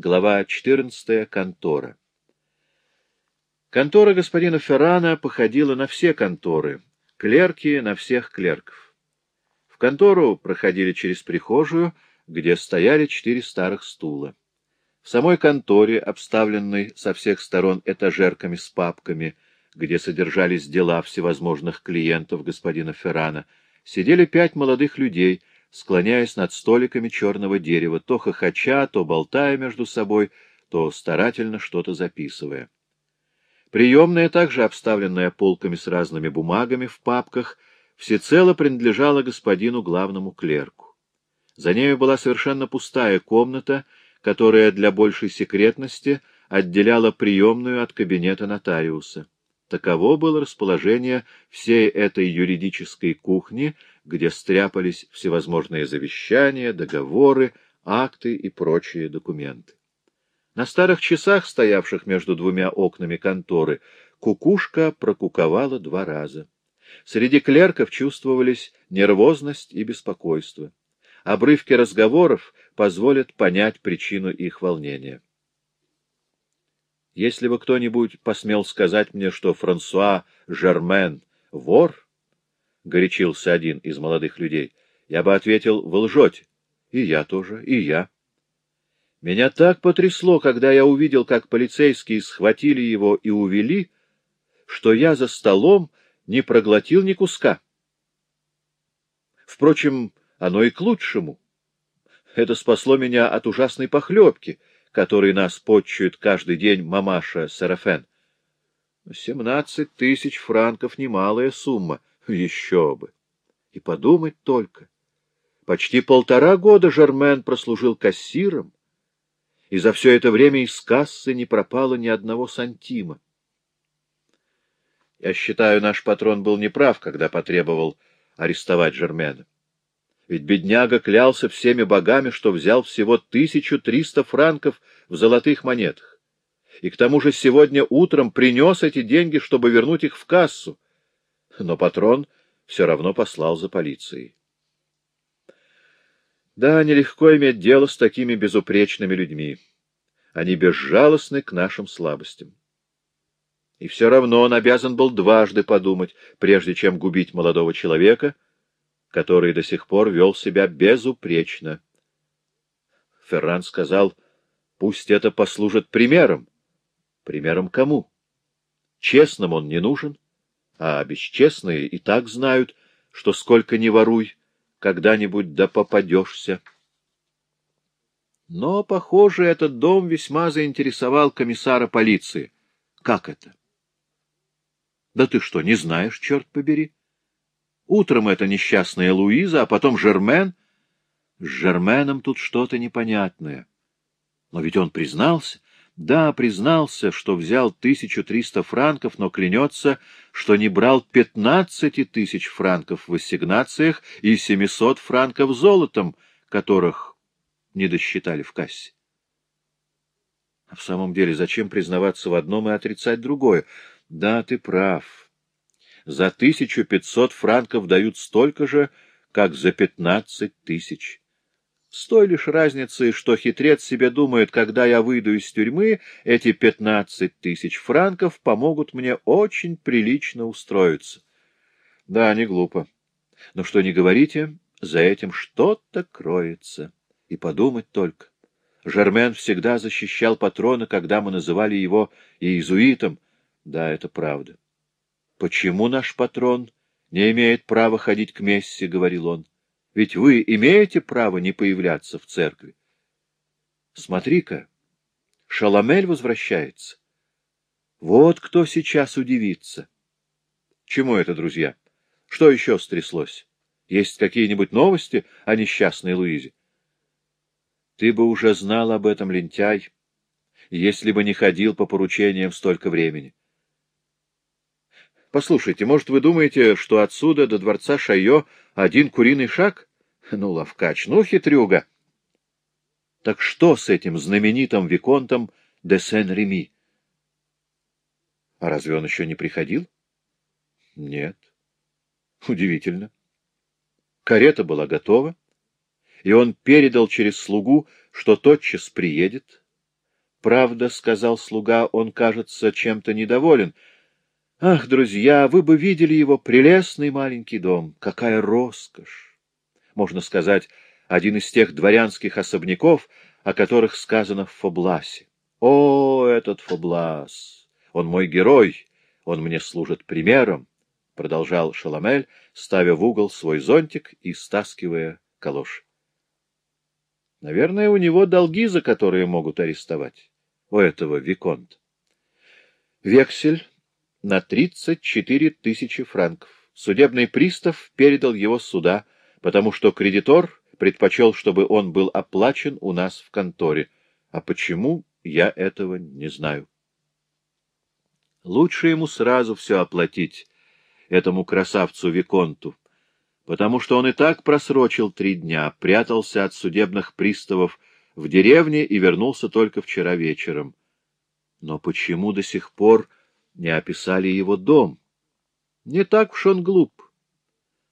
Глава 14. Контора. Контора господина Феррана походила на все конторы, клерки на всех клерков. В контору проходили через прихожую, где стояли четыре старых стула. В самой конторе, обставленной со всех сторон этажерками с папками, где содержались дела всевозможных клиентов господина Феррана, сидели пять молодых людей — склоняясь над столиками черного дерева, то хохоча, то болтая между собой, то старательно что-то записывая. Приемная, также обставленная полками с разными бумагами в папках, всецело принадлежала господину главному клерку. За нею была совершенно пустая комната, которая для большей секретности отделяла приемную от кабинета нотариуса. Таково было расположение всей этой юридической кухни, где стряпались всевозможные завещания, договоры, акты и прочие документы. На старых часах, стоявших между двумя окнами конторы, кукушка прокуковала два раза. Среди клерков чувствовались нервозность и беспокойство. Обрывки разговоров позволят понять причину их волнения. Если бы кто-нибудь посмел сказать мне, что Франсуа Жермен — вор, — горячился один из молодых людей, — я бы ответил, вы лжете. И я тоже, и я. Меня так потрясло, когда я увидел, как полицейские схватили его и увели, что я за столом не проглотил ни куска. Впрочем, оно и к лучшему. Это спасло меня от ужасной похлебки, который нас подчует каждый день мамаша Сарафен. Семнадцать тысяч франков — немалая сумма. Еще бы! И подумать только. Почти полтора года Жермен прослужил кассиром, и за все это время из кассы не пропало ни одного сантима. Я считаю, наш патрон был неправ, когда потребовал арестовать Жермена. Ведь бедняга клялся всеми богами, что взял всего тысячу триста франков в золотых монетах. И к тому же сегодня утром принес эти деньги, чтобы вернуть их в кассу. Но патрон все равно послал за полицией. Да, нелегко иметь дело с такими безупречными людьми. Они безжалостны к нашим слабостям. И все равно он обязан был дважды подумать, прежде чем губить молодого человека — который до сих пор вел себя безупречно. Ферран сказал, пусть это послужит примером. Примером кому? Честным он не нужен, а бесчестные и так знают, что сколько ни воруй, когда-нибудь да попадешься. Но, похоже, этот дом весьма заинтересовал комиссара полиции. Как это? Да ты что, не знаешь, черт побери? Утром это несчастная Луиза, а потом Жермен. С Жерменом тут что-то непонятное. Но ведь он признался. Да, признался, что взял 1300 франков, но клянется, что не брал 15 тысяч франков в ассигнациях и 700 франков золотом, которых не досчитали в кассе. А в самом деле, зачем признаваться в одном и отрицать другое? Да, ты прав. За тысячу пятьсот франков дают столько же, как за пятнадцать тысяч. С той лишь разницей, что хитрец себе думает, когда я выйду из тюрьмы, эти пятнадцать тысяч франков помогут мне очень прилично устроиться. Да, не глупо. Но что не говорите, за этим что-то кроется. И подумать только. Жермен всегда защищал патрона, когда мы называли его иезуитом. Да, это правда. — Почему наш патрон не имеет права ходить к мессе? — говорил он. — Ведь вы имеете право не появляться в церкви. Смотри-ка, Шаламель возвращается. Вот кто сейчас удивится. Чему это, друзья? Что еще стряслось? Есть какие-нибудь новости о несчастной Луизе? Ты бы уже знал об этом, лентяй, если бы не ходил по поручениям столько времени. Послушайте, может, вы думаете, что отсюда до дворца Шайо один куриный шаг? Ну, ловкач, ну, хитрюга. Так что с этим знаменитым виконтом де Сен-Реми? А разве он еще не приходил? Нет. Удивительно. Карета была готова, и он передал через слугу, что тотчас приедет, правда, — сказал слуга, — он, кажется, чем-то недоволен. Ах, друзья, вы бы видели его прелестный маленький дом. Какая роскошь! Можно сказать, один из тех дворянских особняков, о которых сказано в Фобласе. О, этот Фоблас! Он мой герой, он мне служит примером, — продолжал Шаламель, ставя в угол свой зонтик и стаскивая калош. Наверное, у него долги, за которые могут арестовать. У этого Виконт. Вексель на 34 тысячи франков. Судебный пристав передал его суда, потому что кредитор предпочел, чтобы он был оплачен у нас в конторе. А почему, я этого не знаю. Лучше ему сразу все оплатить, этому красавцу Виконту, потому что он и так просрочил три дня, прятался от судебных приставов в деревне и вернулся только вчера вечером. Но почему до сих пор не описали его дом? Не так уж он глуп.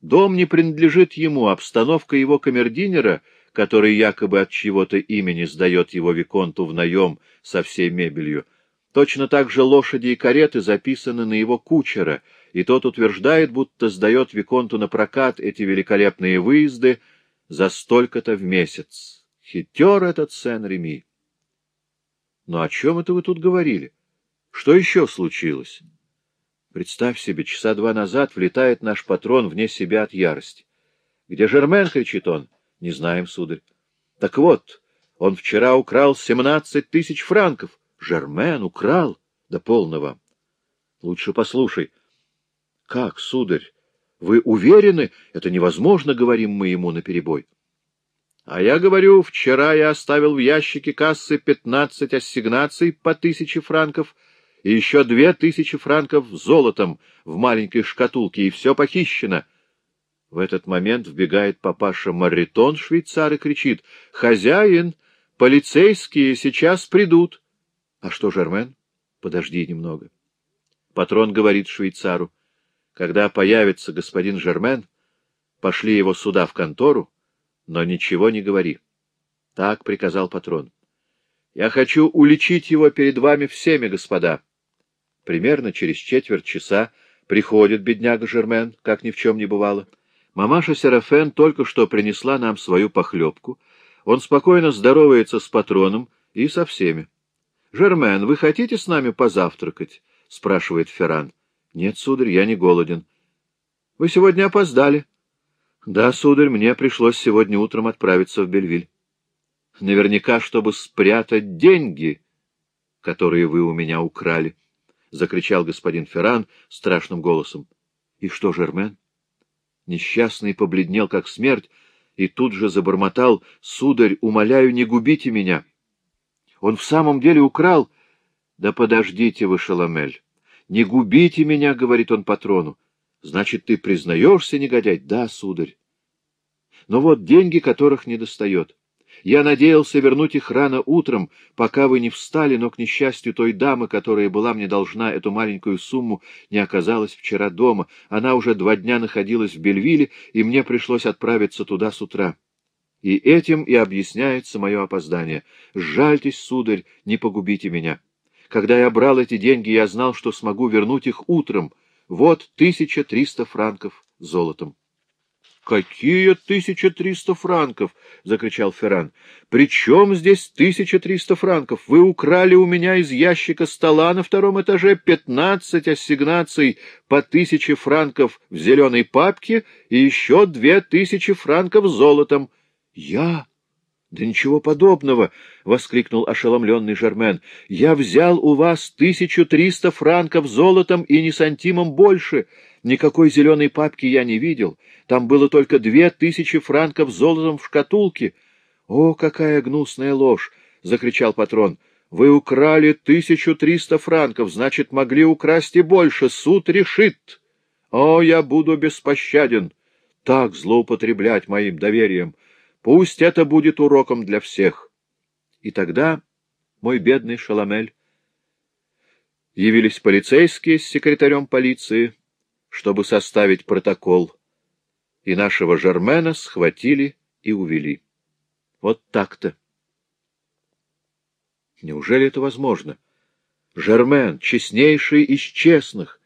Дом не принадлежит ему, обстановка его камердинера, который якобы от чьего-то имени сдает его Виконту в наем со всей мебелью. Точно так же лошади и кареты записаны на его кучера, и тот утверждает, будто сдает Виконту на прокат эти великолепные выезды за столько-то в месяц. Хитер этот Сен-Реми. Но о чем это вы тут говорили? Что еще случилось? Представь себе, часа два назад влетает наш патрон вне себя от ярости. — Где Жермен? — кричит он. — Не знаем, сударь. — Так вот, он вчера украл семнадцать тысяч франков. Жермен украл? Да полно вам. Лучше послушай. — Как, сударь? Вы уверены? Это невозможно, говорим мы ему наперебой. — А я говорю, вчера я оставил в ящике кассы пятнадцать ассигнаций по тысяче франков — и еще две тысячи франков золотом в маленькой шкатулке, и все похищено. В этот момент вбегает папаша Маритон, швейцар, и кричит «Хозяин! Полицейские сейчас придут!» «А что, Жермен? Подожди немного». Патрон говорит швейцару «Когда появится господин Жермен, пошли его сюда в контору, но ничего не говори». Так приказал патрон. «Я хочу уличить его перед вами всеми, господа». Примерно через четверть часа приходит бедняга Жермен, как ни в чем не бывало. Мамаша Серафен только что принесла нам свою похлебку. Он спокойно здоровается с патроном и со всеми. — Жермен, вы хотите с нами позавтракать? — спрашивает Ферран. — Нет, сударь, я не голоден. — Вы сегодня опоздали. — Да, сударь, мне пришлось сегодня утром отправиться в Бельвиль. — Наверняка, чтобы спрятать деньги, которые вы у меня украли. —— закричал господин Ферран страшным голосом. — И что, Жермен? Несчастный побледнел, как смерть, и тут же забормотал, — Сударь, умоляю, не губите меня. Он в самом деле украл... — Да подождите вы, Шаламель. Не губите меня, — говорит он патрону. — Значит, ты признаешься, негодяй? — Да, сударь. Но вот деньги, которых не достает. Я надеялся вернуть их рано утром, пока вы не встали, но, к несчастью, той дамы, которая была мне должна эту маленькую сумму, не оказалась вчера дома. Она уже два дня находилась в Бельвиле, и мне пришлось отправиться туда с утра. И этим и объясняется мое опоздание. Жальтесь, сударь, не погубите меня. Когда я брал эти деньги, я знал, что смогу вернуть их утром. Вот тысяча триста франков золотом. — Какие тысяча триста франков? — закричал Ферран. — При чем здесь тысяча триста франков? Вы украли у меня из ящика стола на втором этаже пятнадцать ассигнаций по тысяче франков в зеленой папке и еще две тысячи франков золотом. — Я? Да ничего подобного! — воскликнул ошеломленный Жермен. — Я взял у вас тысячу триста франков золотом и не сантимом больше. Никакой зеленой папки я не видел. Там было только две тысячи франков золотом в шкатулке. — О, какая гнусная ложь! — закричал патрон. — Вы украли тысячу триста франков, значит, могли украсть и больше. Суд решит. О, я буду беспощаден. Так злоупотреблять моим доверием. Пусть это будет уроком для всех. И тогда, мой бедный Шаламель, явились полицейские с секретарем полиции, чтобы составить протокол, и нашего Жермена схватили и увели. Вот так-то. Неужели это возможно? Жермен, честнейший из честных.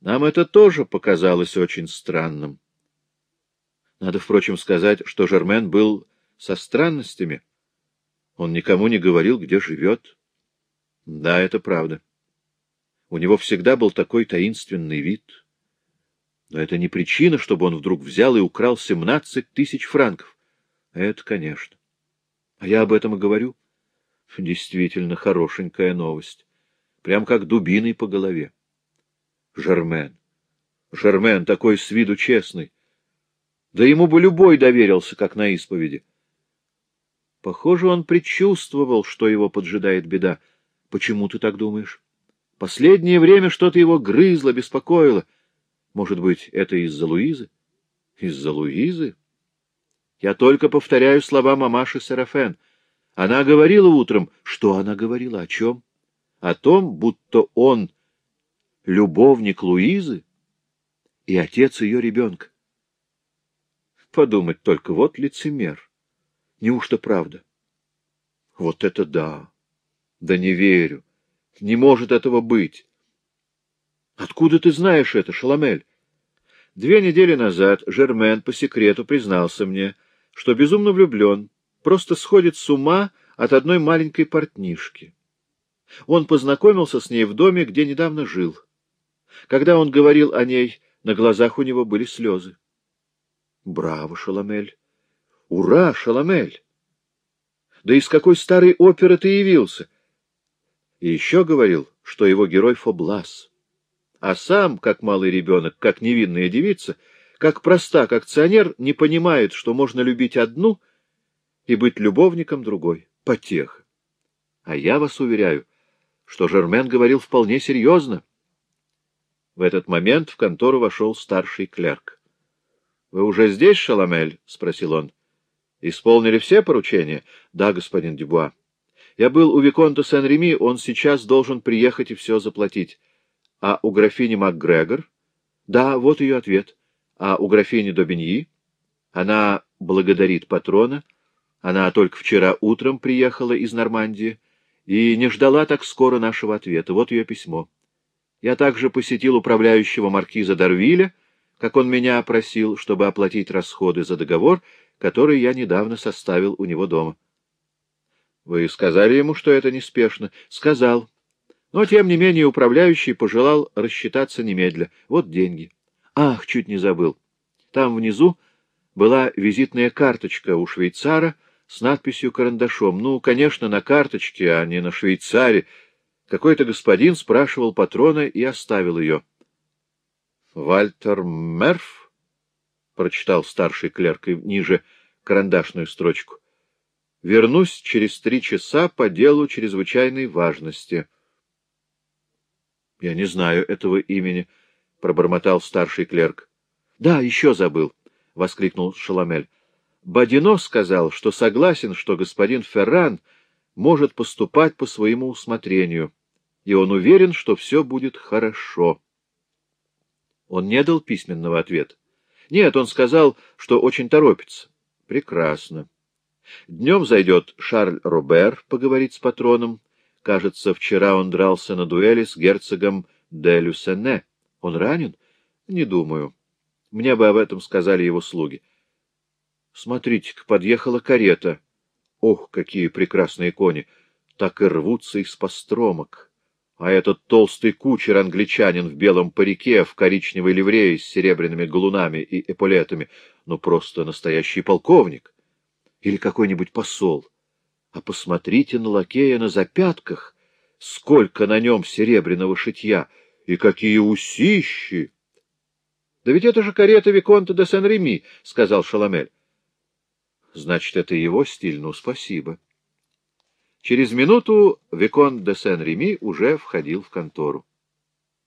Нам это тоже показалось очень странным. Надо, впрочем, сказать, что Жермен был со странностями. Он никому не говорил, где живет. Да, это правда. У него всегда был такой таинственный вид. Но это не причина, чтобы он вдруг взял и украл семнадцать тысяч франков. Это, конечно. А я об этом и говорю. Действительно хорошенькая новость. Прям как дубиной по голове. Жермен. Жермен такой с виду честный. Да ему бы любой доверился, как на исповеди. Похоже, он предчувствовал, что его поджидает беда. Почему ты так думаешь? Последнее время что-то его грызло, беспокоило. Может быть, это из-за Луизы? Из-за Луизы? Я только повторяю слова мамаши Серафен. Она говорила утром. Что она говорила? О чем? О том, будто он любовник Луизы и отец ее ребенка. Подумать только, вот лицемер. Неужто правда? Вот это да! Да не верю. Не может этого быть. Откуда ты знаешь это, Шаламель? Две недели назад Жермен по секрету признался мне, что безумно влюблен, просто сходит с ума от одной маленькой портнишки. Он познакомился с ней в доме, где недавно жил. Когда он говорил о ней, на глазах у него были слезы. Браво, Шаламель! Ура, Шаламель! Да из какой старой оперы ты явился? И еще говорил, что его герой Фоблас. А сам, как малый ребенок, как невинная девица, как простак акционер, не понимает, что можно любить одну и быть любовником другой. Потеха. А я вас уверяю, что Жермен говорил вполне серьезно. В этот момент в контору вошел старший клерк. — Вы уже здесь, Шаламель? — спросил он. — Исполнили все поручения? — Да, господин Дюбуа. Я был у Виконта Сен-Реми, он сейчас должен приехать и все заплатить. — А у графини МакГрегор? — Да, вот ее ответ. — А у графини Добиньи? Она благодарит патрона. Она только вчера утром приехала из Нормандии и не ждала так скоро нашего ответа. Вот ее письмо. Я также посетил управляющего маркиза Дарвиля, как он меня просил, чтобы оплатить расходы за договор, который я недавно составил у него дома. — Вы сказали ему, что это неспешно? — Сказал. Но, тем не менее, управляющий пожелал рассчитаться немедля. Вот деньги. Ах, чуть не забыл. Там внизу была визитная карточка у швейцара с надписью карандашом. Ну, конечно, на карточке, а не на швейцаре. Какой-то господин спрашивал патрона и оставил ее. Вальтер Мерф, — прочитал старший клерк и ниже карандашную строчку, — вернусь через три часа по делу чрезвычайной важности. — Я не знаю этого имени, — пробормотал старший клерк. — Да, еще забыл, — воскликнул Шаламель. Бадино сказал, что согласен, что господин Ферран может поступать по своему усмотрению, и он уверен, что все будет хорошо. Он не дал письменного ответа. Нет, он сказал, что очень торопится. Прекрасно. Днем зайдет Шарль Робер поговорить с патроном. Кажется, вчера он дрался на дуэли с герцогом де Люсене. Он ранен? Не думаю. Мне бы об этом сказали его слуги. Смотрите-ка, подъехала карета. Ох, какие прекрасные кони! Так и рвутся из постромок. А этот толстый кучер-англичанин в белом парике, в коричневой ливрее с серебряными галунами и эполетами, ну, просто настоящий полковник. Или какой-нибудь посол. А посмотрите на лакея на запятках, сколько на нем серебряного шитья, и какие усищи! — Да ведь это же карета Виконта де Сен-Реми, — сказал Шаламель. — Значит, это его стиль, ну, спасибо. — Через минуту Викон де Сен-Реми уже входил в контору.